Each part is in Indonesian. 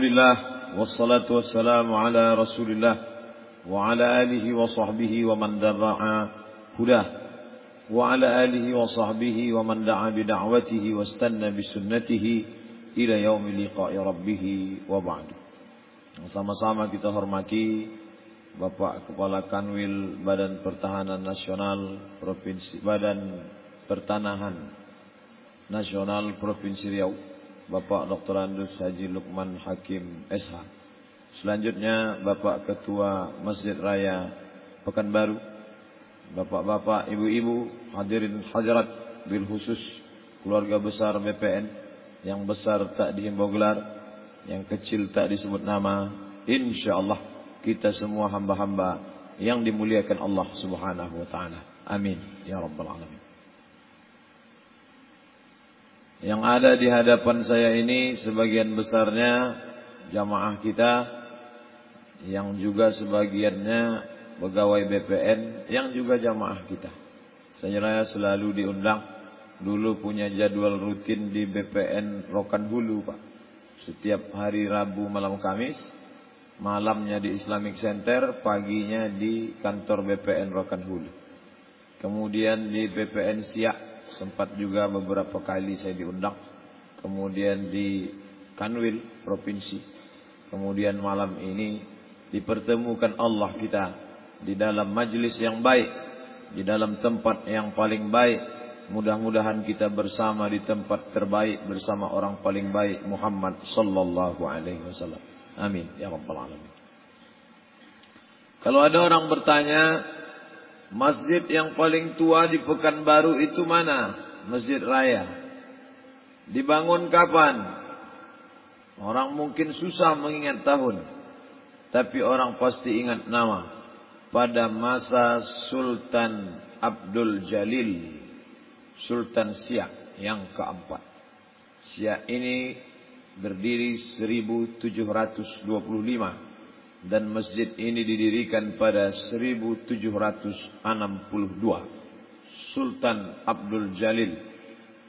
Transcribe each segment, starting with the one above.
Alhamdulillah wassalatu wassalamu ala Rasulillah wa ala alihi wa sahbihi wa man daraa hudah wa ala alihi wa sahbihi wa man daa bi wa istanna ila yaumi liqa'i wa ba'du. Sama-sama kita hormati Bapak Kepala Kanwil Badan Pertahanan Nasional Provinsi Badan Pertanahan Nasional Provinsi Riau Bapak Dr. Andus Haji Lukman Hakim SH. Selanjutnya Bapak Ketua Masjid Raya Pekanbaru, Bapak-bapak, ibu-ibu, hadirin hadirat bil khusus keluarga besar BPN yang besar tak dihimbau gelar, yang kecil tak disebut nama. Insyaallah kita semua hamba-hamba yang dimuliakan Allah Subhanahu wa taala. Amin ya rabbal alamin. Yang ada di hadapan saya ini sebagian besarnya jamaah kita yang juga sebagiannya pegawai BPN yang juga jamaah kita. Saya selalu diundang dulu punya jadwal rutin di BPN Rokan Hulu Pak. Setiap hari Rabu malam Kamis, malamnya di Islamic Center, paginya di kantor BPN Rokan Hulu. Kemudian di BPN Siak sempat juga beberapa kali saya diundang. Kemudian di Kanwil provinsi. Kemudian malam ini dipertemukan Allah kita di dalam majlis yang baik, di dalam tempat yang paling baik. Mudah-mudahan kita bersama di tempat terbaik bersama orang paling baik Muhammad sallallahu alaihi wasallam. Amin ya rabbal alamin. Kalau ada orang bertanya, Masjid yang paling tua di Pekanbaru itu mana? Masjid Raya. Dibangun kapan? Orang mungkin susah mengingat tahun. Tapi orang pasti ingat nama. Pada masa Sultan Abdul Jalil. Sultan Siak yang keempat. Siak ini berdiri 1725 dan masjid ini didirikan pada 1762. Sultan Abdul Jalil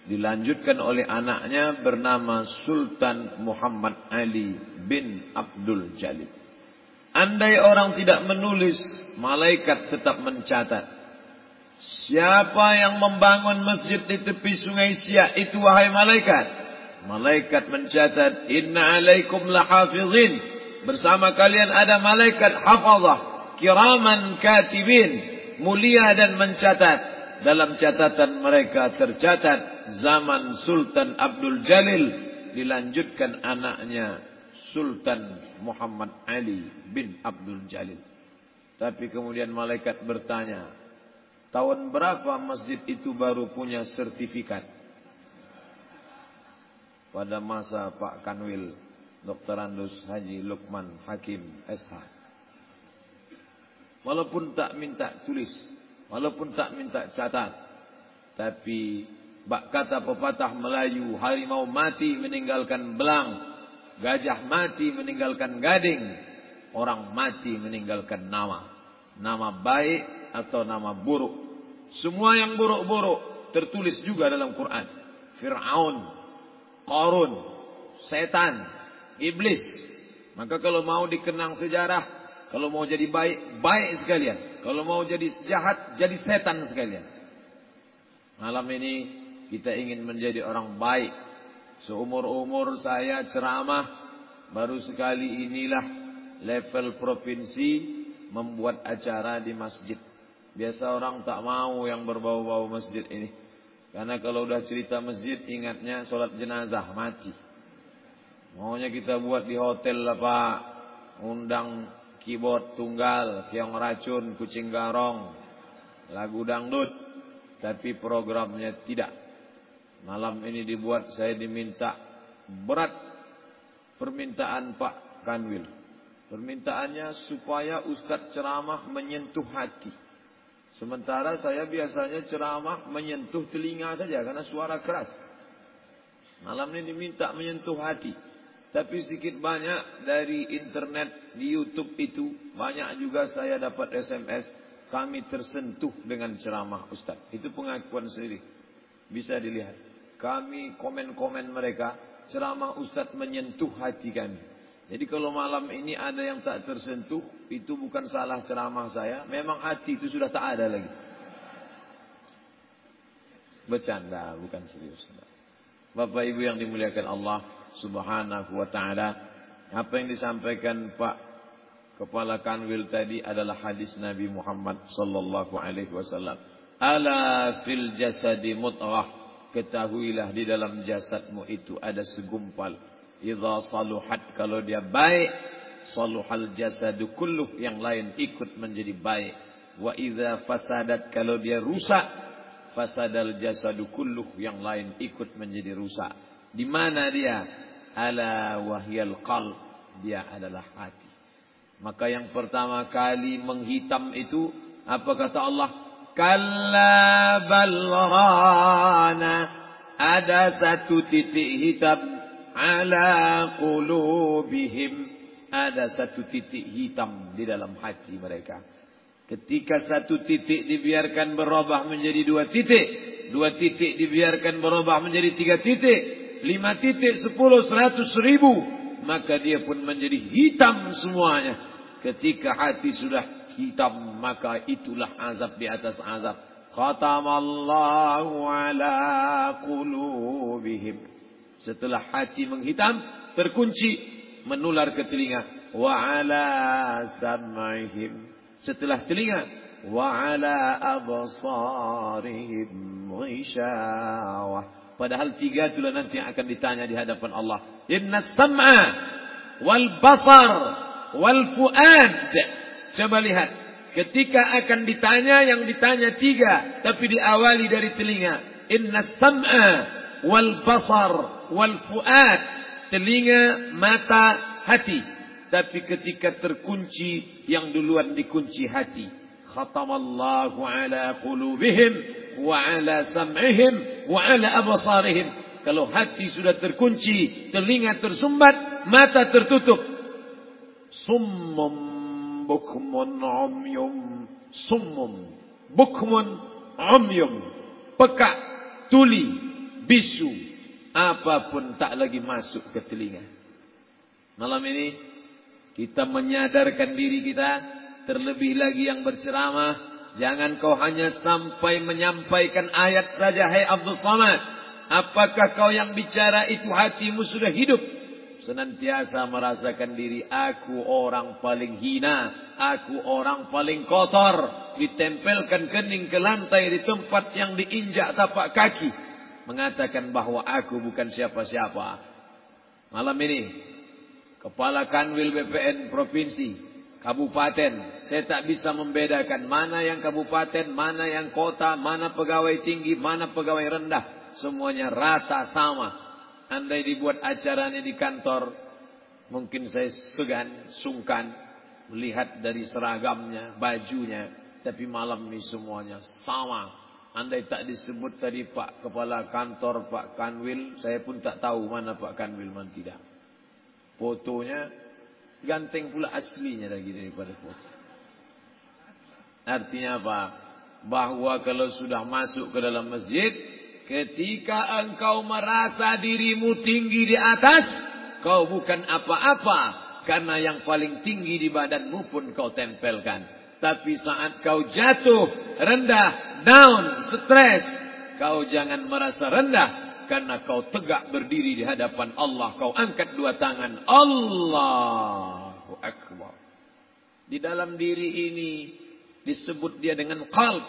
dilanjutkan oleh anaknya bernama Sultan Muhammad Ali bin Abdul Jalil. Andai orang tidak menulis, malaikat tetap mencatat. Siapa yang membangun masjid di tepi sungai Siak itu wahai malaikat? Malaikat mencatat, Inna alaikum lahafizin Bersama kalian ada malaikat hafazah, kiraman katibin, mulia dan mencatat. Dalam catatan mereka tercatat zaman Sultan Abdul Jalil dilanjutkan anaknya Sultan Muhammad Ali bin Abdul Jalil. Tapi kemudian malaikat bertanya, tahun berapa masjid itu baru punya sertifikat? Pada masa Pak Kanwil Dr. Andus Haji Lukman Hakim SH. Walaupun tak minta tulis, walaupun tak minta catat, tapi bak kata pepatah Melayu, harimau mati meninggalkan belang, gajah mati meninggalkan gading, orang mati meninggalkan nama. Nama baik atau nama buruk. Semua yang buruk-buruk tertulis juga dalam Quran. Fir'aun, Qarun, setan, iblis. Maka kalau mau dikenang sejarah, kalau mau jadi baik, baik sekalian. Kalau mau jadi jahat, jadi setan sekalian. Malam ini kita ingin menjadi orang baik. Seumur-umur saya ceramah, baru sekali inilah level provinsi membuat acara di masjid. Biasa orang tak mau yang berbau-bau masjid ini. Karena kalau udah cerita masjid, ingatnya sholat jenazah, mati. Maunya kita buat di hotel lah Pak. Undang keyboard tunggal, tiang racun, kucing garong, lagu dangdut. Tapi programnya tidak. Malam ini dibuat saya diminta berat permintaan Pak Kanwil. Permintaannya supaya Ustadz ceramah menyentuh hati. Sementara saya biasanya ceramah menyentuh telinga saja karena suara keras. Malam ini diminta menyentuh hati. Tapi sedikit banyak dari internet di YouTube itu banyak juga saya dapat SMS kami tersentuh dengan ceramah Ustaz. Itu pengakuan sendiri. Bisa dilihat. Kami komen-komen mereka ceramah Ustaz menyentuh hati kami. Jadi kalau malam ini ada yang tak tersentuh, itu bukan salah ceramah saya. Memang hati itu sudah tak ada lagi. Bercanda, bukan serius. Bapak Ibu yang dimuliakan Allah Subhanahu wa taala, apa yang disampaikan Pak Kepala Kanwil tadi adalah hadis Nabi Muhammad sallallahu alaihi wasallam. Ala fil jasadi mutghah. Ketahuilah di dalam jasadmu itu ada segumpal Idza saluhat kalau dia baik, saluhal jasadu kulluh yang lain ikut menjadi baik. Wa idza fasadat kalau dia rusak, fasadal jasadu kulluh yang lain ikut menjadi rusak. Di mana dia? Ala wahyal qalb. Dia adalah hati. Maka yang pertama kali menghitam itu apa kata Allah? Kalla balrana. Ada satu titik hitam ala qulubihim ada satu titik hitam di dalam hati mereka. Ketika satu titik dibiarkan berubah menjadi dua titik, dua titik dibiarkan berubah menjadi tiga titik, lima titik, sepuluh, seratus ribu, maka dia pun menjadi hitam semuanya. Ketika hati sudah hitam, maka itulah azab di atas azab. Khatamallahu ala qulubihim. Setelah hati menghitam, terkunci, menular ke telinga. Wa ala sam'ihim. Setelah telinga, wa ala absarihim. Padahal tiga itulah nanti yang akan ditanya di hadapan Allah. Inna sam'a wal basar wal fuad. Coba lihat. Ketika akan ditanya yang ditanya tiga. Tapi diawali dari telinga. Inna sam'a wal basar wal fuad telinga mata hati tapi ketika terkunci yang duluan dikunci hati khatamallahu ala qulubihim wa ala sam'ihim wa ala absarihim kalau hati sudah terkunci telinga tersumbat mata tertutup. Summum bukmun umyum. Summum bukmun umyum. Peka tuli bisu, apa pun tak lagi masuk ke telinga. Malam ini kita menyadarkan diri kita, terlebih lagi yang berceramah, jangan kau hanya sampai menyampaikan ayat saja, hai Abdul Samad. Apakah kau yang bicara itu hatimu sudah hidup? Senantiasa merasakan diri aku orang paling hina, aku orang paling kotor, ditempelkan kening ke lantai di tempat yang diinjak tapak kaki mengatakan bahwa aku bukan siapa-siapa. Malam ini, Kepala Kanwil BPN Provinsi, Kabupaten, saya tak bisa membedakan mana yang kabupaten, mana yang kota, mana pegawai tinggi, mana pegawai rendah. Semuanya rata sama. Andai dibuat acaranya di kantor, mungkin saya segan, sungkan, melihat dari seragamnya, bajunya. Tapi malam ini semuanya sama Andai tak disebut tadi Pak Kepala Kantor Pak Kanwil, saya pun tak tahu mana Pak Kanwil man tidak. Fotonya ganteng pula aslinya lagi daripada foto. Artinya apa? Bahwa kalau sudah masuk ke dalam masjid, ketika engkau merasa dirimu tinggi di atas, kau bukan apa-apa. Karena yang paling tinggi di badanmu pun kau tempelkan. Tapi saat kau jatuh, rendah, down, stres, kau jangan merasa rendah. Karena kau tegak berdiri di hadapan Allah. Kau angkat dua tangan. Allahu Akbar. Di dalam diri ini disebut dia dengan qalb.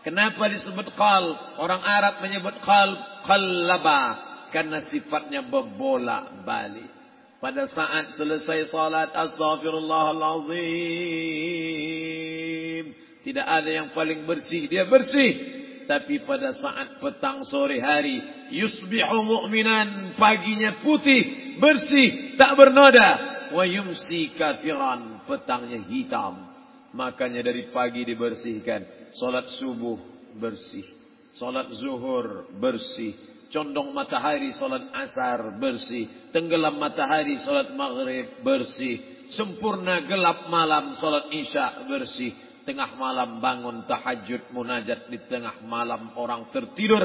Kenapa disebut qalb? Orang Arab menyebut qalb qallaba. Karena sifatnya berbolak balik. Pada saat selesai salat Astaghfirullahalazim. Tidak ada yang paling bersih. Dia bersih. Tapi pada saat petang sore hari. Yusbihu mu'minan. Paginya putih. Bersih. Tak bernoda. Wa yumsi kafiran. Petangnya hitam. Makanya dari pagi dibersihkan. Salat subuh bersih. Salat zuhur bersih condong matahari solat asar bersih, tenggelam matahari solat maghrib bersih, sempurna gelap malam solat isya bersih, tengah malam bangun tahajud munajat di tengah malam orang tertidur,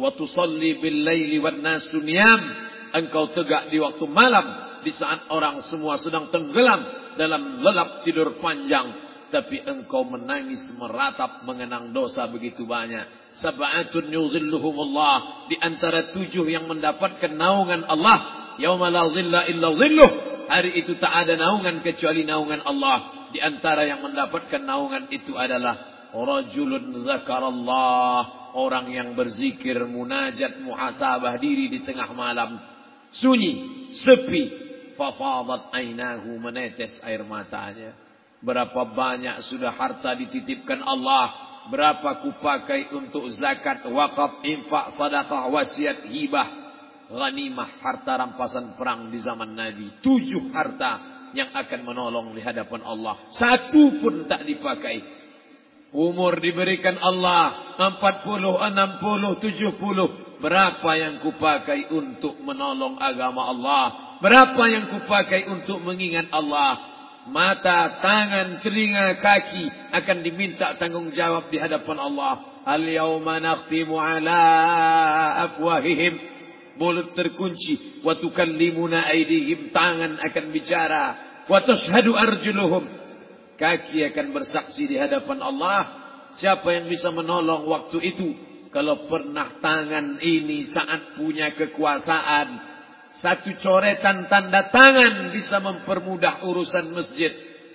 wa tusalli bil laili wan nasu engkau tegak di waktu malam di saat orang semua sedang tenggelam dalam lelap tidur panjang. Tapi engkau menangis meratap mengenang dosa begitu banyak. Sab'atun yuzilluhumullah. Di antara tujuh yang mendapatkan naungan Allah. Yawma la zilla illa zilluh. Hari itu tak ada naungan kecuali naungan Allah. Di antara yang mendapatkan naungan itu adalah. Rajulun zakarallah. Orang yang berzikir, munajat, muhasabah diri di tengah malam. Sunyi, sepi, fafadat ainahu menetes air matanya. Berapa banyak sudah harta dititipkan Allah. Berapa kupakai untuk zakat, wakaf, infak, sadaqah, wasiat, hibah. Ghanimah, harta rampasan perang di zaman Nabi. Tujuh harta yang akan menolong di hadapan Allah. Satu pun tak dipakai. Umur diberikan Allah. Empat puluh, enam puluh, tujuh puluh. Berapa yang kupakai untuk menolong agama Allah. Berapa yang kupakai untuk mengingat Allah? Mata, tangan, telinga, kaki akan diminta tanggung jawab di hadapan Allah. Al-yawma nakhtimu ala afwahihim. Mulut terkunci. Wa tukallimuna aidihim. Tangan akan bicara. Wa tashhadu arjuluhum. Kaki akan bersaksi di hadapan Allah. Siapa yang bisa menolong waktu itu? Kalau pernah tangan ini saat punya kekuasaan satu coretan tanda tangan bisa mempermudah urusan masjid.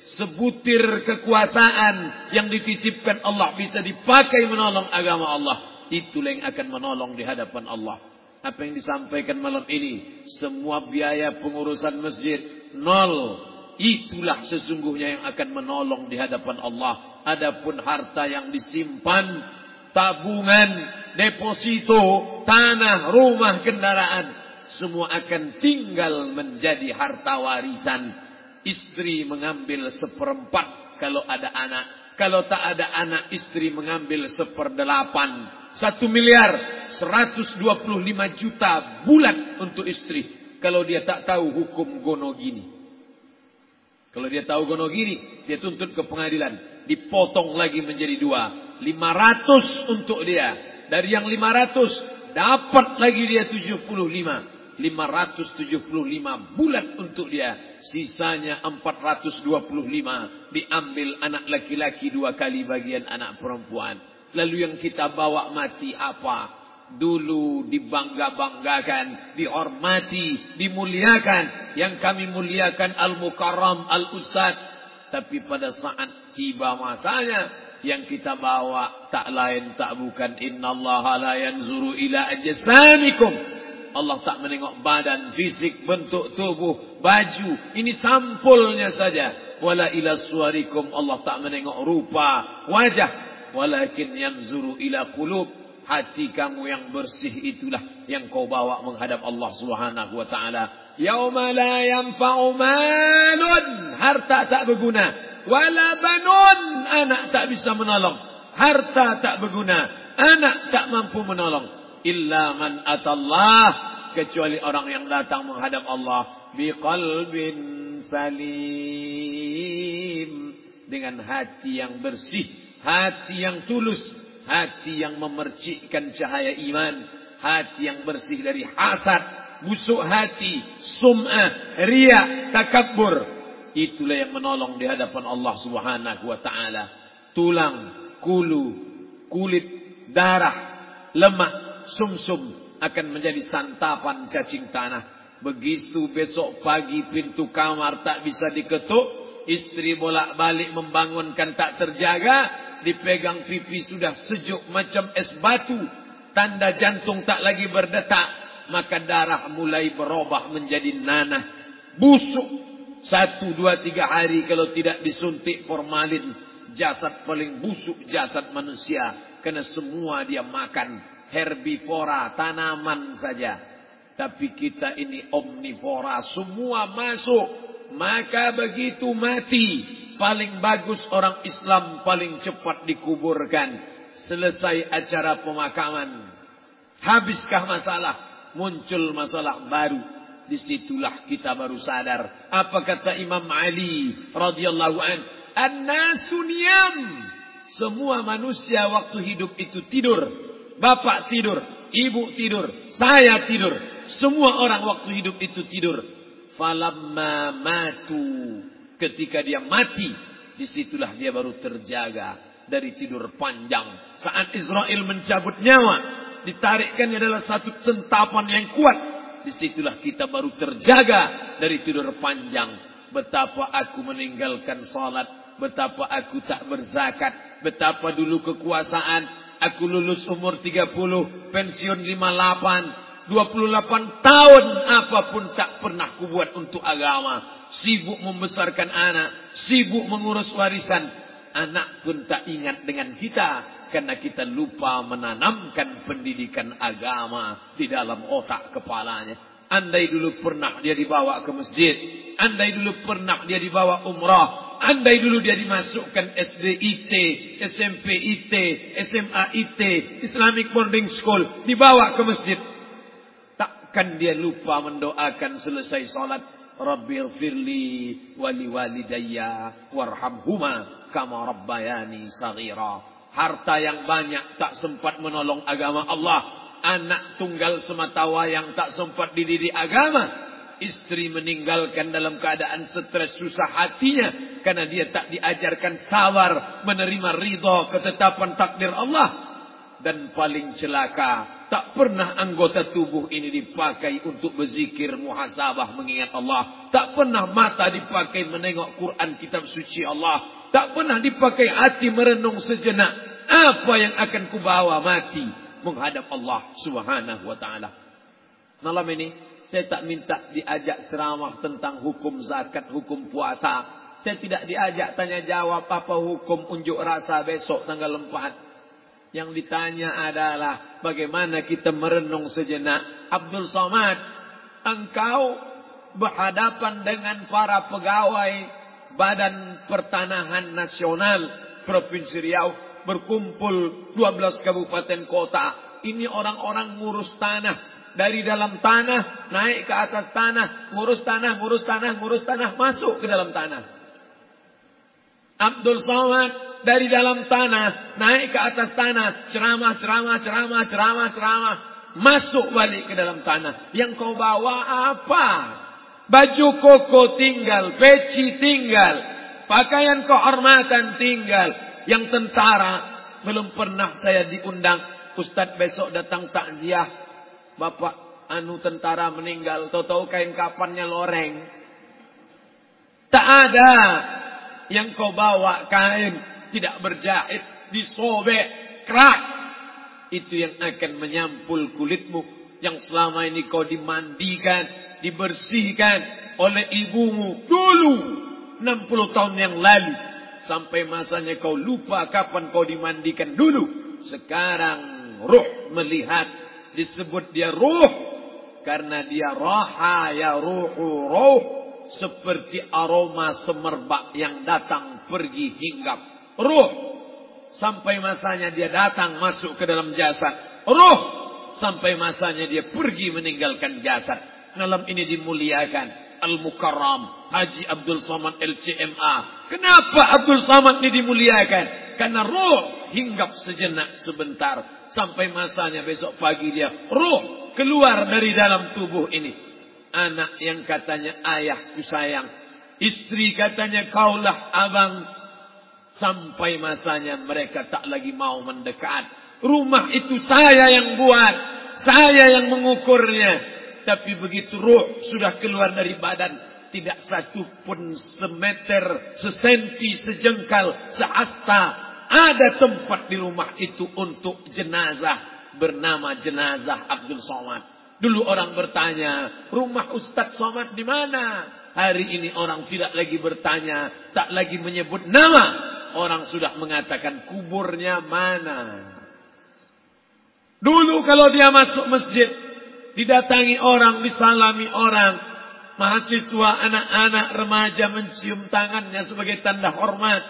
Sebutir kekuasaan yang dititipkan Allah bisa dipakai menolong agama Allah. Itulah yang akan menolong di hadapan Allah. Apa yang disampaikan malam ini. Semua biaya pengurusan masjid. Nol. Itulah sesungguhnya yang akan menolong di hadapan Allah. Adapun harta yang disimpan. Tabungan. Deposito. Tanah. Rumah. Kendaraan semua akan tinggal menjadi harta warisan. Istri mengambil seperempat kalau ada anak. Kalau tak ada anak, istri mengambil seperdelapan. Satu miliar, 125 juta bulan untuk istri. Kalau dia tak tahu hukum gono gini. Kalau dia tahu gono gini, dia tuntut ke pengadilan. Dipotong lagi menjadi dua. 500 untuk dia. Dari yang 500, dapat lagi dia 75. 575 bulan untuk dia. Sisanya 425 diambil anak laki-laki dua kali bagian anak perempuan. Lalu yang kita bawa mati apa? Dulu dibangga-banggakan, dihormati, dimuliakan. Yang kami muliakan Al-Mukarram, Al-Ustad. Tapi pada saat tiba masanya, yang kita bawa tak lain tak bukan Inna Allah la yanzuru ila ajsamikum Allah tak menengok badan, fisik, bentuk tubuh, baju. Ini sampulnya saja. Wala ila suarikum. Allah tak menengok rupa, wajah. Walakin yanzuru ila kulub. Hati kamu yang bersih itulah yang kau bawa menghadap Allah Subhanahu wa taala. Yauma la yanfa'u malun, harta tak berguna. Wala banun, anak tak bisa menolong. Harta tak berguna, anak tak mampu menolong illa man atallah kecuali orang yang datang menghadap Allah biqalbin salim dengan hati yang bersih, hati yang tulus, hati yang memercikkan cahaya iman, hati yang bersih dari hasad, busuk hati, sum'ah, ria, takabbur. Itulah yang menolong di hadapan Allah Subhanahu wa taala. Tulang, kulu, kulit, darah, lemak sumsum akan menjadi santapan cacing tanah. Begitu besok pagi pintu kamar tak bisa diketuk, istri bolak-balik membangunkan tak terjaga, dipegang pipi sudah sejuk macam es batu, tanda jantung tak lagi berdetak, maka darah mulai berubah menjadi nanah, busuk. Satu, dua, tiga hari kalau tidak disuntik formalin, jasad paling busuk jasad manusia. Karena semua dia makan herbivora, tanaman saja. Tapi kita ini omnivora, semua masuk. Maka begitu mati, paling bagus orang Islam paling cepat dikuburkan. Selesai acara pemakaman. Habiskah masalah? Muncul masalah baru. Di situlah kita baru sadar. Apa kata Imam Ali radhiyallahu an? An-nasu Semua manusia waktu hidup itu tidur. Bapak tidur, ibu tidur, saya tidur. Semua orang waktu hidup itu tidur. Falamma matu. Ketika dia mati. Di situlah dia baru terjaga dari tidur panjang. Saat Israel mencabut nyawa. Ditarikkan adalah satu sentapan yang kuat. Di situlah kita baru terjaga dari tidur panjang. Betapa aku meninggalkan salat. Betapa aku tak berzakat. Betapa dulu kekuasaan. Aku lulus umur 30. Pensiun 58. 28 tahun apa pun tak pernah kubuat untuk agama. Sibuk membesarkan anak. Sibuk mengurus warisan. Anak pun tak ingat dengan kita. Karena kita lupa menanamkan pendidikan agama di dalam otak kepalanya. Andai dulu pernah dia dibawa ke masjid. Andai dulu pernah dia dibawa umrah. Andai dulu dia dimasukkan SD IT, SMP IT, SMA IT, Islamic Boarding School. Dibawa ke masjid Takkan dia lupa mendoakan selesai salat. Rabbi firli wali walidayya warhamhuma kama rabbayani saghira. Harta yang banyak tak sempat menolong agama Allah. Anak tunggal semata wayang tak sempat dididik agama. Istri meninggalkan dalam keadaan stres susah hatinya. Karena dia tak diajarkan sabar menerima ridha ketetapan takdir Allah. Dan paling celaka Tak pernah anggota tubuh ini dipakai untuk berzikir, muhasabah, mengingat Allah. Tak pernah mata dipakai menengok Quran kitab suci Allah. Tak pernah dipakai hati merenung sejenak. Apa yang akan kubawa mati menghadap Allah subhanahu wa ta'ala. Malam ini saya tak minta diajak ceramah tentang hukum zakat, hukum puasa. Saya tidak diajak tanya jawab apa hukum unjuk rasa besok tanggal 4. Yang ditanya adalah bagaimana kita merenung sejenak. Abdul Somad, engkau berhadapan dengan para pegawai Badan Pertanahan Nasional Provinsi Riau berkumpul 12 kabupaten kota. Ini orang-orang ngurus tanah. Dari dalam tanah, naik ke atas tanah, ngurus tanah, ngurus tanah, ngurus tanah, masuk ke dalam tanah. Abdul Somad dari dalam tanah, naik ke atas tanah, ceramah, ceramah, ceramah, ceramah, ceramah, masuk balik ke dalam tanah. Yang kau bawa apa? Baju koko tinggal, peci tinggal, pakaian kehormatan tinggal. Yang tentara belum pernah saya diundang. Ustadz besok datang takziah. Bapak anu tentara meninggal, tahu-tahu kain kapannya loreng. Tak ada yang kau bawa kain tidak berjahit, disobek, kerak. Itu yang akan menyampul kulitmu. Yang selama ini kau dimandikan, dibersihkan oleh ibumu dulu. 60 tahun yang lalu. Sampai masanya kau lupa kapan kau dimandikan dulu. Sekarang ruh melihat. Disebut dia ruh. Karena dia roha ya ruhu ruh. Seperti aroma semerbak yang datang pergi hinggap Ruh. Sampai masanya dia datang masuk ke dalam jasad. Ruh. Sampai masanya dia pergi meninggalkan jasad. Malam ini dimuliakan. Al-Mukarram. Haji Abdul Samad LCMA. Kenapa Abdul Samad ini dimuliakan? Karena ruh hinggap sejenak sebentar. Sampai masanya besok pagi dia. Ruh keluar dari dalam tubuh ini. Anak yang katanya ayahku sayang. Istri katanya kaulah abang Sampai masanya mereka tak lagi mau mendekat. Rumah itu saya yang buat. Saya yang mengukurnya. Tapi begitu ruh sudah keluar dari badan. Tidak satu pun semeter, sesenti, sejengkal, sehasta. Ada tempat di rumah itu untuk jenazah. Bernama jenazah Abdul Somad. Dulu orang bertanya, rumah Ustadz Somad di mana? Hari ini orang tidak lagi bertanya, tak lagi menyebut nama orang sudah mengatakan kuburnya mana. Dulu kalau dia masuk masjid, didatangi orang, disalami orang, mahasiswa, anak-anak, remaja mencium tangannya sebagai tanda hormat.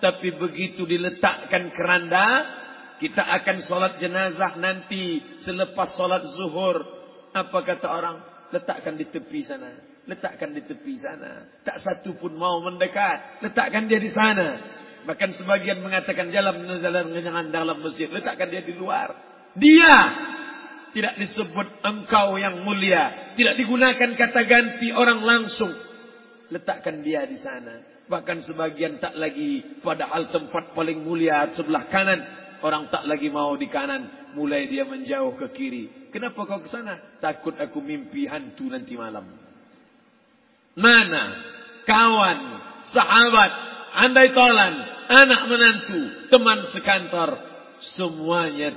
Tapi begitu diletakkan keranda, kita akan sholat jenazah nanti selepas sholat zuhur. Apa kata orang? Letakkan di tepi sana. Letakkan di tepi sana. Tak satu pun mau mendekat. Letakkan dia di sana. Bahkan sebagian mengatakan jalan jangan dalam masjid. Letakkan dia di luar. Dia Tidak disebut engkau yang mulia. Tidak digunakan kata ganti orang langsung. Letakkan dia di sana. Bahkan sebagian tak lagi padahal tempat paling mulia sebelah kanan. Orang tak lagi mau di kanan. Mulai dia menjauh ke kiri. Kenapa kau ke sana? Takut aku mimpi hantu nanti malam. Mana kawan, sahabat, andai tolan, anak menantu, teman sekantor, semuanya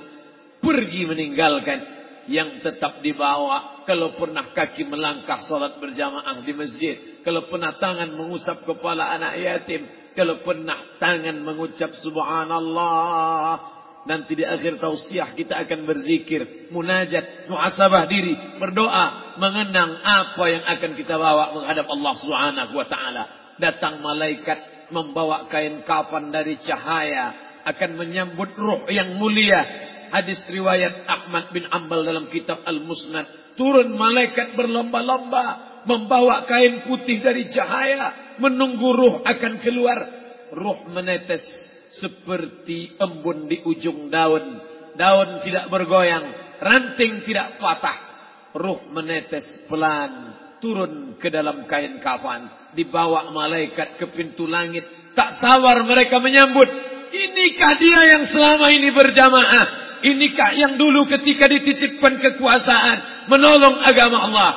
pergi meninggalkan. Yang tetap dibawa kalau pernah kaki melangkah salat berjamaah di masjid kalau pernah tangan mengusap kepala anak yatim kalau pernah tangan mengucap subhanallah nanti di akhir tausiah kita akan berzikir munajat muhasabah diri berdoa mengenang apa yang akan kita bawa menghadap Allah Subhanahu wa taala. Datang malaikat membawa kain kafan dari cahaya akan menyambut ruh yang mulia hadis riwayat Ahmad bin Ambal dalam kitab Al-Musnad. Turun malaikat berlomba-lomba membawa kain putih dari cahaya menunggu ruh akan keluar. Ruh menetes seperti embun di ujung daun. Daun tidak bergoyang, ranting tidak patah. Ruh menetes pelan turun ke dalam kain kafan, dibawa malaikat ke pintu langit. Tak sabar mereka menyambut. Inikah dia yang selama ini berjamaah? Inikah yang dulu ketika dititipkan kekuasaan menolong agama Allah.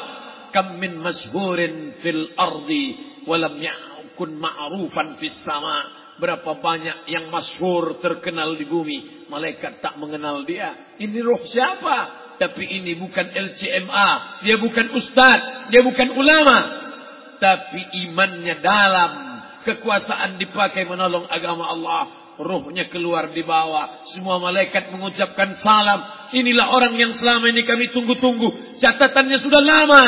Kam min mashurin fil ardi walam yakun ma'rufan fis sama. Berapa banyak yang masyhur terkenal di bumi. Malaikat tak mengenal dia. Ini roh siapa? Tapi ini bukan LCMA. Dia bukan ustaz. Dia bukan ulama. Tapi imannya dalam. Kekuasaan dipakai menolong agama Allah Ruhnya keluar di bawah. Semua malaikat mengucapkan salam. Inilah orang yang selama ini kami tunggu-tunggu. Catatannya sudah lama.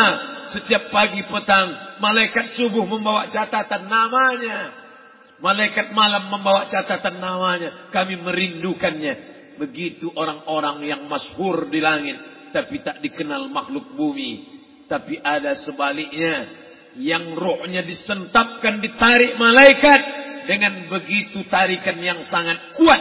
Setiap pagi petang. Malaikat subuh membawa catatan namanya. Malaikat malam membawa catatan namanya. Kami merindukannya. Begitu orang-orang yang masyhur di langit. Tapi tak dikenal makhluk bumi. Tapi ada sebaliknya. Yang rohnya disentapkan, ditarik malaikat dengan begitu tarikan yang sangat kuat.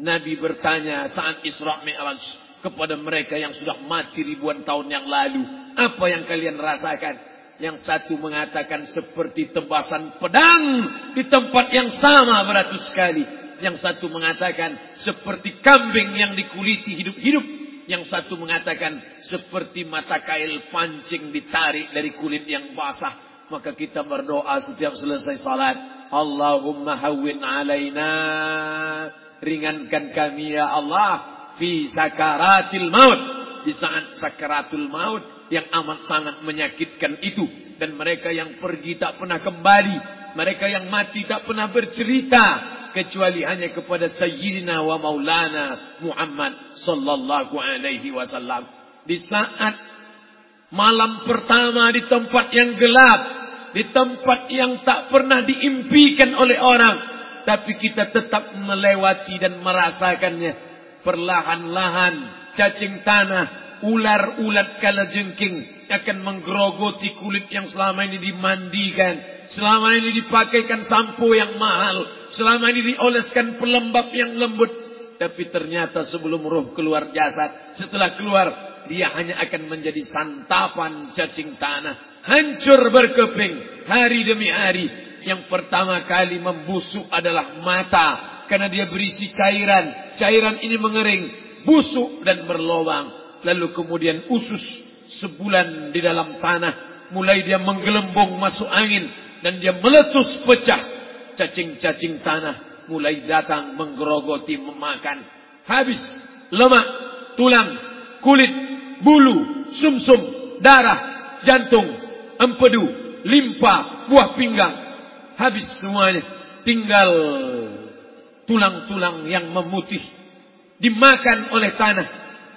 Nabi bertanya saat Isra Mi'raj kepada mereka yang sudah mati ribuan tahun yang lalu. Apa yang kalian rasakan? Yang satu mengatakan seperti tebasan pedang di tempat yang sama beratus kali. Yang satu mengatakan seperti kambing yang dikuliti hidup-hidup. Yang satu mengatakan seperti mata kail pancing ditarik dari kulit yang basah maka kita berdoa setiap selesai salat. Allahumma hawwin alaina. Ringankan kami ya Allah. Fi sakaratil maut. Di saat sakaratul maut. Yang amat sangat menyakitkan itu. Dan mereka yang pergi tak pernah kembali. Mereka yang mati tak pernah bercerita. Kecuali hanya kepada Sayyidina wa Maulana Muhammad Sallallahu Alaihi Wasallam. Di saat malam pertama di tempat yang gelap di tempat yang tak pernah diimpikan oleh orang. Tapi kita tetap melewati dan merasakannya. Perlahan-lahan cacing tanah, ular-ulat kala jengking akan menggerogoti kulit yang selama ini dimandikan. Selama ini dipakaikan sampo yang mahal. Selama ini dioleskan pelembab yang lembut. Tapi ternyata sebelum roh keluar jasad. Setelah keluar, dia hanya akan menjadi santapan cacing tanah hancur berkeping hari demi hari. Yang pertama kali membusuk adalah mata karena dia berisi cairan. Cairan ini mengering, busuk dan berlobang. Lalu kemudian usus sebulan di dalam tanah mulai dia menggelembung masuk angin dan dia meletus pecah. Cacing-cacing tanah mulai datang menggerogoti memakan. Habis lemak, tulang, kulit, bulu, sumsum, -sum, darah, jantung, empedu, limpa, buah pinggang. Habis semuanya. Tinggal tulang-tulang yang memutih. Dimakan oleh tanah.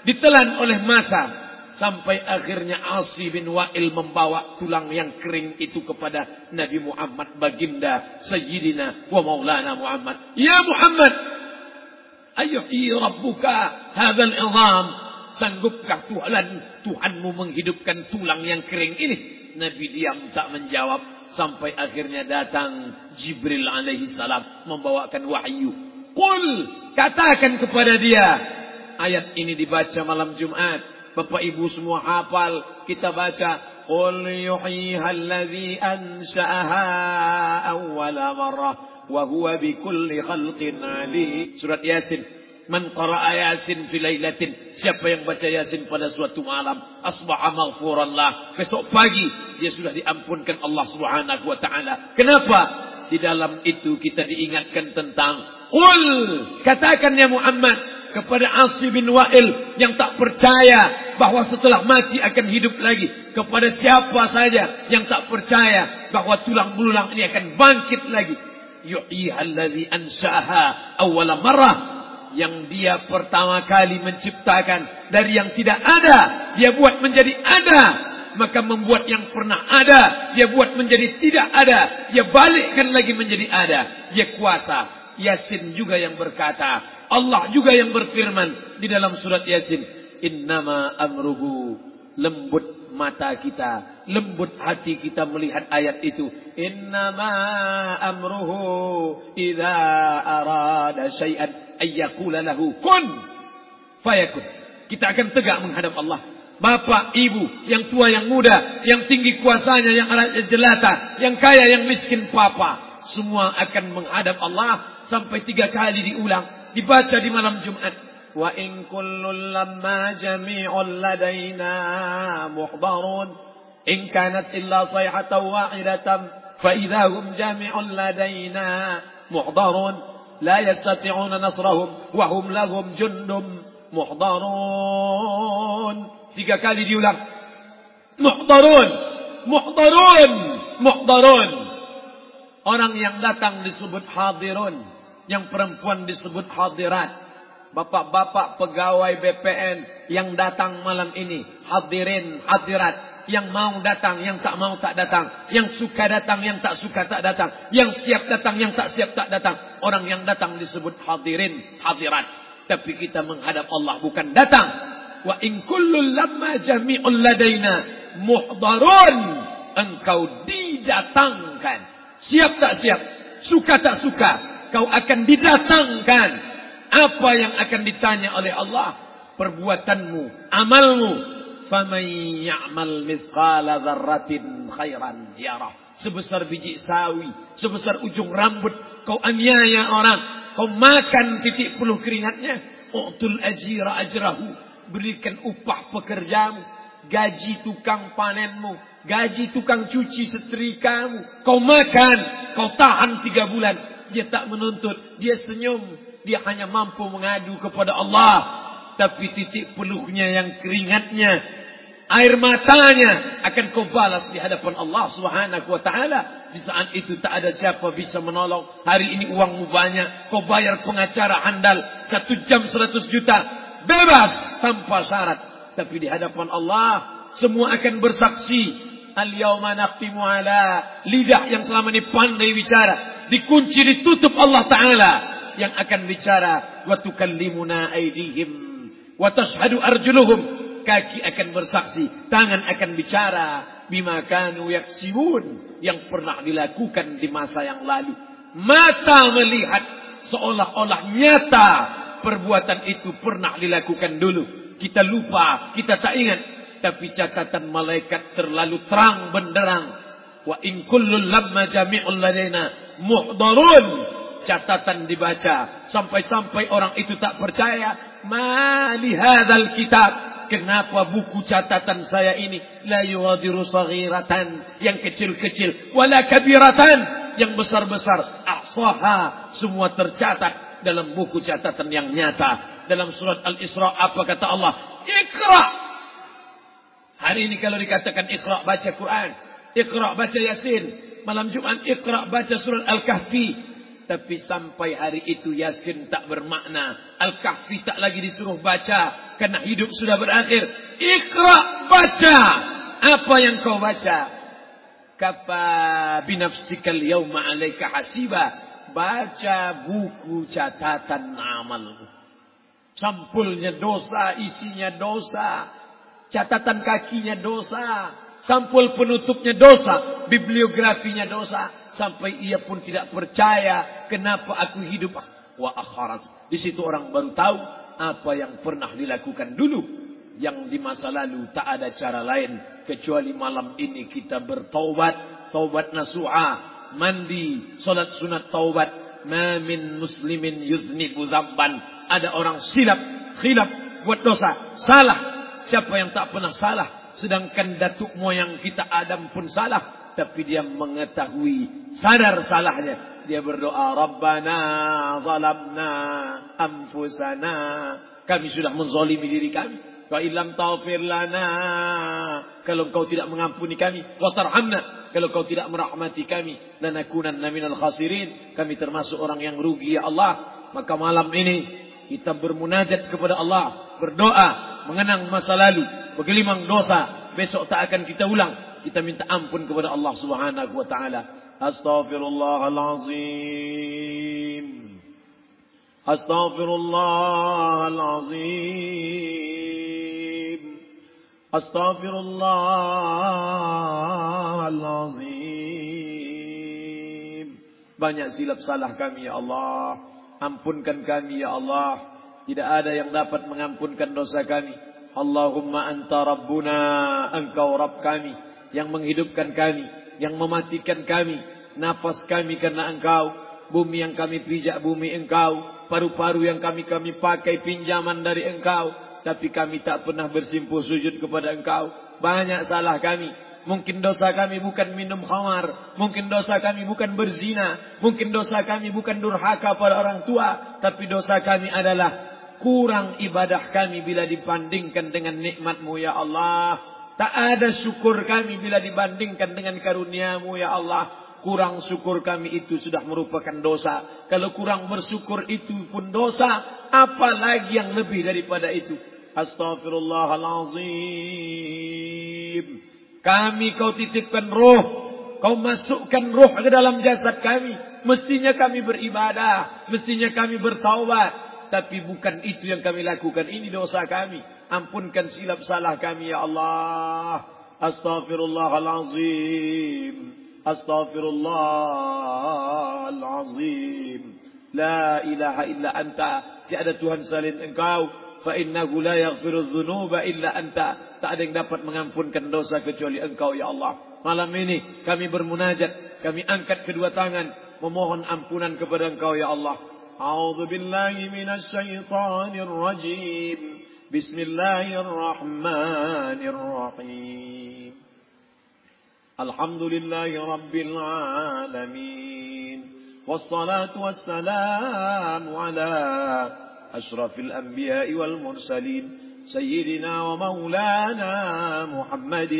Ditelan oleh masa. Sampai akhirnya Asi bin Wa'il membawa tulang yang kering itu kepada Nabi Muhammad baginda Sayyidina wa Maulana Muhammad. Ya Muhammad, ayuhi rabbuka hadzal izam. Sanggupkah Tuhan Tuhanmu menghidupkan tulang yang kering ini? Nabi diam tak menjawab sampai akhirnya datang Jibril alaihi salam membawakan wahyu. Qul katakan kepada dia ayat ini dibaca malam Jumat. Bapak Ibu semua hafal, kita baca قل يحييها الذي أنشأها أول مرة وهو بكل خلق عليم Surat Yasin Man qara'a Yasin fi lailatin. Siapa yang baca Yasin pada suatu malam, asbaha maghfuran lah. Besok pagi dia sudah diampunkan Allah Subhanahu wa taala. Kenapa? Di dalam itu kita diingatkan tentang Qul katakan ya Muhammad kepada Asi bin Wa'il yang tak percaya bahwa setelah mati akan hidup lagi. Kepada siapa saja yang tak percaya bahwa tulang belulang ini akan bangkit lagi. Yu'i alladhi ansa'aha awwala marrah. Yang dia pertama kali menciptakan. Dari yang tidak ada dia buat menjadi ada. Maka membuat yang pernah ada dia buat menjadi tidak ada. Dia balikkan lagi menjadi ada. Dia kuasa. Yasin juga yang berkata Allah juga yang berfirman di dalam surat Yasin innama amruhu lembut mata kita lembut hati kita melihat ayat itu innama amruhu idza arada syai'an ayyakula lahu kun fayakun. Kita akan tegak menghadap Allah. Bapak, ibu, yang tua, yang muda, yang tinggi kuasanya, yang jelata, yang kaya, yang miskin, papa. Semua akan menghadap Allah sampai tiga kali diulang. Dibaca di malam Jumat. Wa in kullun lamma jami'un ladaina muhdarun. In kanat illa sayhatan wahidatan. Fa idahum jami'un ladaina muhdarun. لا يستطيعون نصرهم وهم لهم جند محضرون tiga kali diulang muhdarun muhdarun muhdarun orang yang datang disebut hadirun yang perempuan disebut hadirat bapak-bapak pegawai BPN yang datang malam ini hadirin hadirat yang mau datang, yang tak mau tak datang, yang suka datang, yang tak suka tak datang, yang siap datang, yang tak siap tak datang. Orang yang datang disebut hadirin, hadirat. Tapi kita menghadap Allah bukan datang. Wa in kullu lamma jami'un ladaina muhdarun. Engkau didatangkan. Siap tak siap, suka tak suka, kau akan didatangkan. Apa yang akan ditanya oleh Allah? Perbuatanmu, amalmu, faman ya'mal mithqala dzarratin khairan yarah. Sebesar biji sawi sebesar ujung rambut kau aniaya orang. Kau makan titik puluh keringatnya. Utul ajira ajrahu. Berikan upah pekerjamu. Gaji tukang panenmu. Gaji tukang cuci setrikamu. Kau makan kau tahan tiga bulan dia tak menuntut dia senyum dia hanya mampu mengadu kepada Allah tapi titik peluhnya yang keringatnya air matanya akan kau balas di hadapan Allah Subhanahu wa taala. Di saat itu tak ada siapa bisa menolong. Hari ini uangmu banyak, kau bayar pengacara handal satu jam seratus juta, bebas tanpa syarat. Tapi di hadapan Allah semua akan bersaksi. Al-yawma naqtimu ala lidah yang selama ini pandai bicara, dikunci ditutup Allah taala yang akan bicara wa tukallimuna aydihim wa tashhadu arjuluhum kaki akan bersaksi, tangan akan bicara, bima kanu yaksibun yang pernah dilakukan di masa yang lalu. Mata melihat seolah-olah nyata perbuatan itu pernah dilakukan dulu. Kita lupa, kita tak ingat. Tapi catatan malaikat terlalu terang benderang. Wa in kullun lamma jami'un ladaina muhdarun. Catatan dibaca. Sampai-sampai orang itu tak percaya. Ma li hadzal kitab. Kenapa buku catatan saya ini? La yughadiru saghiratan. Yang kecil-kecil. Wala kabiratan. Yang besar-besar. Ahsaha semua tercatat dalam buku catatan yang nyata. Dalam surat Al-Isra apa kata Allah? Iqra. Hari ini kalau dikatakan Iqra baca Quran. Iqra baca Yasin malam Jumat Iqra baca surat Al-Kahfi tapi sampai hari itu Yasin tak bermakna. Al-Kahfi tak lagi disuruh baca. Karena hidup sudah berakhir. Iqra baca. Apa yang kau baca? Kapa binafsikal yawma alaika hasiba. Baca buku catatan amalmu. Sampulnya dosa, isinya dosa. Catatan kakinya dosa. Sampul penutupnya dosa. Bibliografinya dosa sampai ia pun tidak percaya kenapa aku hidup. Wa akharat. Di situ orang baru tahu apa yang pernah dilakukan dulu yang di masa lalu tak ada cara lain kecuali malam ini kita bertaubat taubat nasuha mandi salat sunat taubat. Ma min muslimin yuznibu dzamban ada orang silap khilaf buat dosa. Salah. Siapa yang tak pernah salah sedangkan datuk moyang kita Adam pun salah tapi dia mengetahui sadar salahnya. Dia berdoa Rabbana zalamna anfusana. Kami sudah menzalimi diri kami. Wa illam taghfir lana. Kalau engkau tidak mengampuni kami wa tarhamna kalau engkau tidak merahmati kami lanakunanna minal khasirin. Kami termasuk orang yang rugi ya Allah. Maka malam ini kita bermunajat kepada Allah berdoa mengenang masa lalu bergelimang dosa. Besok tak akan kita ulang. Kita minta ampun kepada Allah Subhanahu wa taala. Astagfirullahalazim astagfirullahalazim astagfirullahalazim banyak silap salah kami ya Allah. Ampunkan kami ya Allah. Tidak ada yang dapat mengampunkan dosa kami. Allahumma anta rabbuna Engkau Rabb kami Yang menghidupkan kami Yang mematikan kami nafas kami karena engkau, bumi yang kami pijak bumi engkau, paru-paru yang kami kami pakai pinjaman dari engkau, tapi kami tak pernah bersimpuh sujud kepada engkau. Banyak salah kami. Mungkin dosa kami bukan minum khamar. Mungkin dosa kami bukan berzina. Mungkin dosa kami bukan durhaka pada orang tua. Tapi dosa kami adalah kurang ibadah kami bila dibandingkan dengan nikmatmu ya Allah. Tak ada syukur kami bila dibandingkan dengan karuniamu ya Allah kurang syukur kami itu sudah merupakan dosa. Kalau kurang bersyukur itu pun dosa, apalagi yang lebih daripada itu. Astaghfirullahalazim. Kami kau titipkan roh, kau masukkan roh ke dalam jasad kami. Mestinya kami beribadah, mestinya kami bertaubat. Tapi bukan itu yang kami lakukan. Ini dosa kami. Ampunkan silap salah kami ya Allah. Astaghfirullahalazim. Astaghfirullahalazim. La ilaha illa anta. Tiada Tuhan salin engkau. Fa'innahu la yaghfirul zunuba illa anta. Tak ada yang dapat mengampunkan dosa kecuali engkau ya Allah. Malam ini kami bermunajat. Kami angkat kedua tangan. Memohon ampunan kepada engkau ya Allah. A'udzu billahi minasy syaithanir rajim bismillahirrahmanirrahim الحمد لله رب العالمين. والصلاة والسلام على أشرف الأنبياء والمرسلين سيدنا ومولانا محمد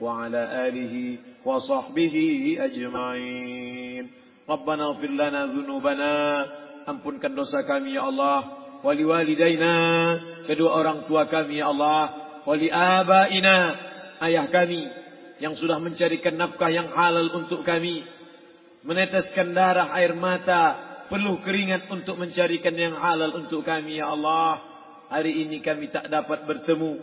وعلى آله وصحبه أجمعين. ربنا اغفر لنا ذنوبنا ampunkan dosa kami ya Allah. Wali walidaina kedua orang tua kami ya Allah. Wali abaina ayah kami yang sudah mencarikan nafkah yang halal untuk kami, meneteskan darah air mata, peluh keringat untuk mencarikan yang halal untuk kami ya Allah. Hari ini kami tak dapat bertemu.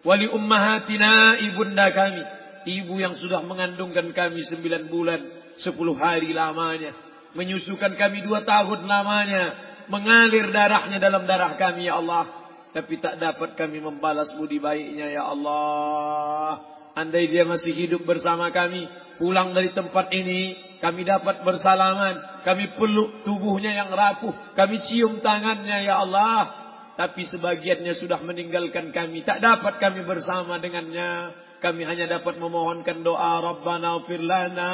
Wali ummahatina ibunda kami, ibu yang sudah mengandungkan kami sembilan bulan, sepuluh hari lamanya, menyusukan kami dua tahun lamanya, mengalir darahnya dalam darah kami ya Allah. Tapi tak dapat kami membalas budi baiknya ya Allah. Andai dia masih hidup bersama kami, pulang dari tempat ini, kami dapat bersalaman, kami peluk tubuhnya yang rapuh, kami cium tangannya ya Allah. Tapi sebagiannya sudah meninggalkan kami, tak dapat kami bersama dengannya. Kami hanya dapat memohonkan doa Rabbana ufir lana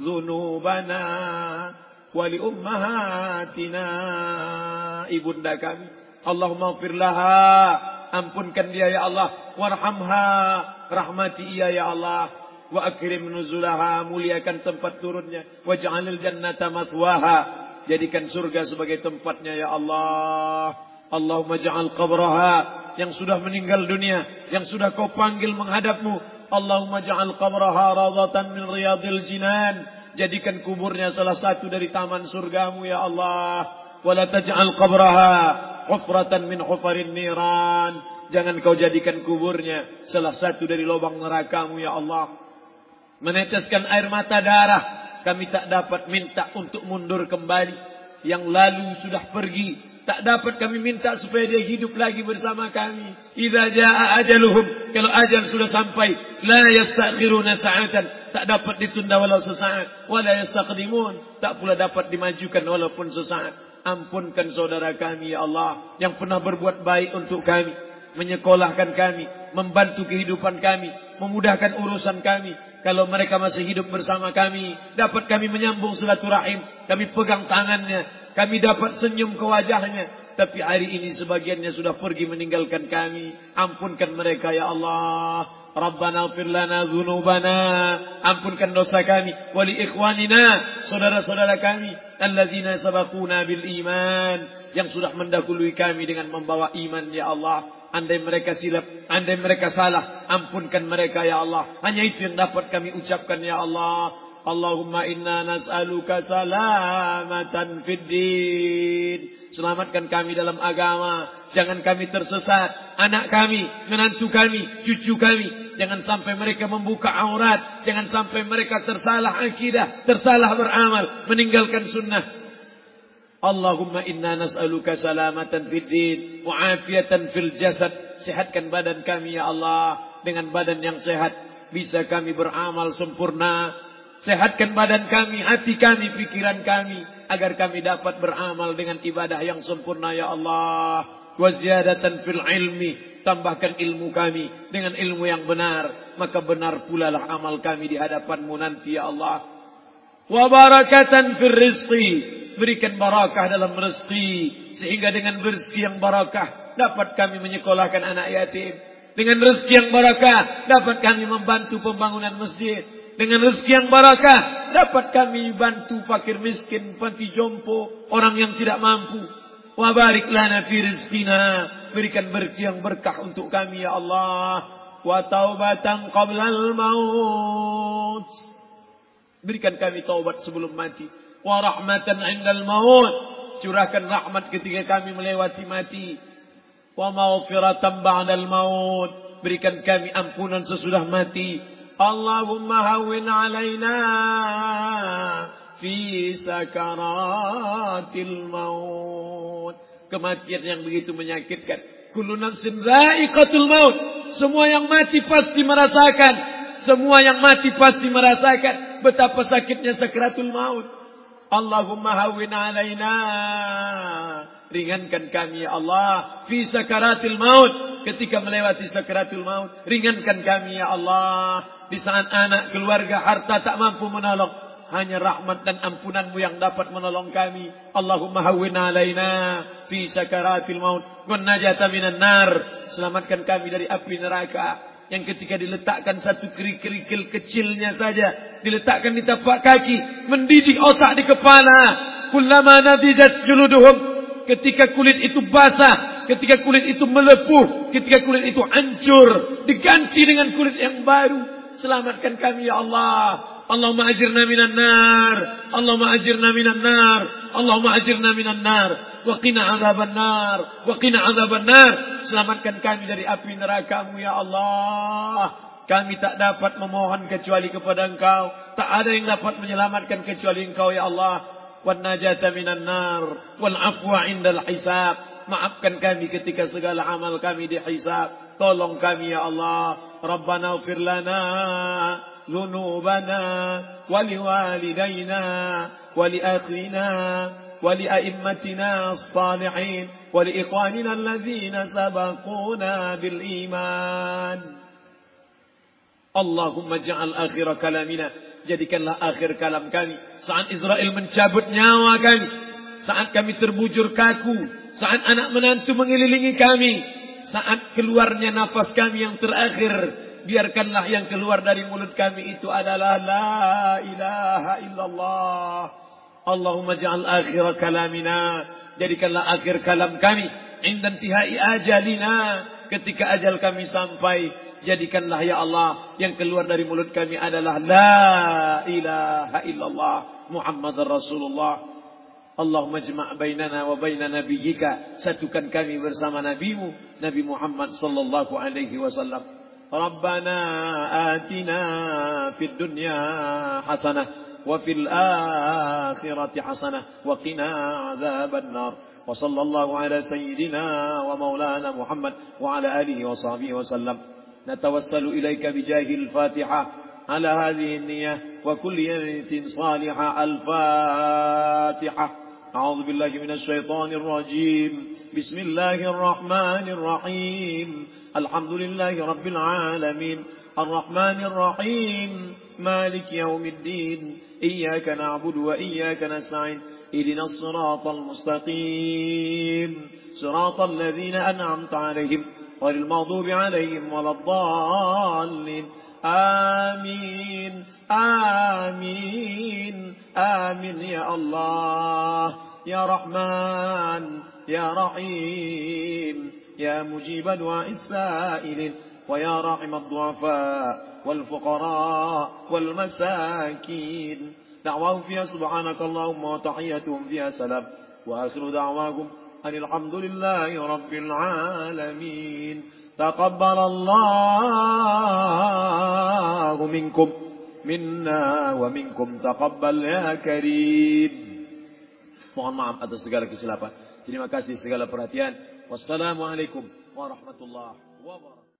zunubana wali ummahatina ibunda kami. Allahumma ufir laha. Ampunkan dia ya Allah. Warhamha. Rahmati ia ya Allah. Wa akrim nuzulaha. Muliakan tempat turunnya. Waj'alil jannata mathwaha jadikan surga sebagai tempatnya ya Allah. Allahumma ja'al qabraha. Yang sudah meninggal dunia. Yang sudah kau panggil menghadapmu Allahumma ja'al qabraha rawatan min riyadil jinan jadikan kuburnya salah satu dari taman surgamu ya Allah wala taj'al qabraha hufratan min hufarin niran. Jangan kau jadikan kuburnya salah satu dari lubang nerakamu ya Allah. Meneteskan air mata darah. Kami tak dapat minta untuk mundur kembali. Yang lalu sudah pergi. Tak dapat kami minta supaya dia hidup lagi bersama kami. Idza jaa ajaluhum, kalau ajal sudah sampai, la yastakhiruna sa'atan, tak dapat ditunda walau sesaat, wala yastaqdimun, tak pula dapat dimajukan walaupun sesaat. Ampunkan saudara kami ya Allah yang pernah berbuat baik untuk kami, menyekolahkan kami, membantu kehidupan kami, memudahkan urusan kami. Kalau mereka masih hidup bersama kami, dapat kami menyambung silaturahim, kami pegang tangannya, kami dapat senyum ke wajahnya. Tapi hari ini sebagiannya sudah pergi meninggalkan kami. Ampunkan mereka ya Allah. Rabbana ufir lana zunubana. Ampunkan dosa kami. Wali ikhwanina. Saudara-saudara kami. Alladzina sabakuna bil iman. Yang sudah mendahului kami dengan membawa iman ya Allah. Andai mereka silap, andai mereka salah, ampunkan mereka ya Allah. Hanya itu yang dapat kami ucapkan ya Allah. Allahumma inna nas'aluka salamatan fid din. Selamatkan kami dalam agama. Jangan kami tersesat. Anak kami, menantu kami, cucu kami. Jangan sampai mereka membuka aurat. Jangan sampai mereka tersalah akidah. Tersalah beramal. Meninggalkan sunnah. Allahumma inna nas'aluka salamatan fid din. Fil jasad. Sehatkan badan kami ya Allah. Dengan badan yang sehat. Bisa kami beramal sempurna Sehatkan badan kami, hati kami, pikiran kami. Agar kami dapat beramal dengan ibadah yang sempurna ya Allah. Waziyadatan fil ilmi. Tambahkan ilmu kami dengan ilmu yang benar. Maka benar pula lah amal kami di hadapanmu nanti ya Allah. Wabarakatan fil rizqi. Berikan barakah dalam rezeki. Sehingga dengan rezeki yang barakah. Dapat kami menyekolahkan anak yatim. Dengan rezeki yang barakah. Dapat kami membantu pembangunan masjid dengan rezeki yang barakah dapat kami bantu fakir miskin, panti jompo, orang yang tidak mampu. Wa barik lana fi rizqina, berikan rezeki yang berkah untuk kami ya Allah. Wa taubatan qablal maut. Berikan kami taubat sebelum mati. Wa rahmatan indal maut. Curahkan rahmat ketika kami melewati mati. Wa maghfiratan ba'dal maut. Berikan kami ampunan sesudah mati اللهم هون علينا في سكرات الموت kematian yang begitu menyakitkan kullu nafsin dha'iqatul maut semua yang mati pasti merasakan semua yang mati pasti merasakan betapa sakitnya sakratul maut Allahumma hawwin alaina ringankan kami ya Allah fi sakaratil maut ketika melewati sakaratul maut ringankan kami ya Allah di saat anak, keluarga, harta tak mampu menolong. Hanya rahmat dan ampunanmu yang dapat menolong kami. Allahumma hawwin alaina fi sakaratil maut. Wa najata minan nar. Selamatkan kami dari api neraka. Yang ketika diletakkan satu kerikil kecilnya saja. Diletakkan di tapak kaki. Mendidih otak di kepala. Kullama nadidat juluduhum. Ketika kulit itu basah. Ketika kulit itu melepuh. Ketika kulit itu hancur. Diganti dengan kulit yang baru. Selamatkan kami ya Allah. Allahumma ajirna minan nar. Allahumma ajirna minan nar. Allahumma ajirna minan nar. Wa qina azaban nar. Wa qina azaban nar. Selamatkan kami dari api neraka-Mu ya Allah. Kami tak dapat memohon kecuali kepada Engkau. Tak ada yang dapat menyelamatkan kecuali Engkau ya Allah. Wan najata minan nar. Wal afwa indal hisab. Maafkan kami ketika segala amal kami dihisab. Tolong kami ya Allah. ربنا اغفر لنا ذنوبنا ولوالدينا ولأخينا ولأئمتنا الصالحين ولإخواننا الذين سبقونا بالإيمان اللهم اجعل آخر كلامنا jadikanlah akhir kalam kami saat Israel mencabut nyawa kami saat kami terbujur kaku saat anak menantu mengelilingi kami saat keluarnya nafas kami yang terakhir, biarkanlah yang keluar dari mulut kami itu adalah la ilaha illallah. Allahumma ja'al akhir kalamina. Jadikanlah akhir kalam kami. Indan tihai ajalina. Ketika ajal kami sampai. Jadikanlah ya Allah. Yang keluar dari mulut kami adalah la ilaha illallah. Muhammad Rasulullah Allahumma jma' bainana wa baina nabiyyika satukan kami bersama nabimu Nabi Muhammad sallallahu alaihi wasallam Rabbana atina fid dunya hasanah wa fil akhirati hasanah wa qina adzaban nar وصلى الله على سيدنا ومولانا محمد وعلى آله وصحبه وسلم نتوسل إليك بجاه الفاتحة على هذه النية وكل نية صالحة الفاتحة أعوذ بالله من الشيطان الرجيم. بسم الله الرحمن الرحيم. الحمد لله رب العالمين. الرحمن الرحيم. مالك يوم الدين. إياك نعبد وإياك نستعين. إذن الصراط المستقيم. صراط الذين أنعمت عليهم. غير المغضوب عليهم ولا الضالين. آمين. آمين. آمين يا الله. يا رحمن. يا رحيم. يا مجيب دعاء السائلين. ويا راحم الضعفاء والفقراء والمساكين. دعواهم فيها سبحانك اللهم وتحياتهم فيها سلام. وآخر دعواهم أن الحمد لله رب العالمين. تقبل الله منكم. منا ومنكم تقبل يا كريم mohon maaf atas segala kesilapan. Terima kasih segala perhatian. Wassalamualaikum warahmatullahi wabarakatuh.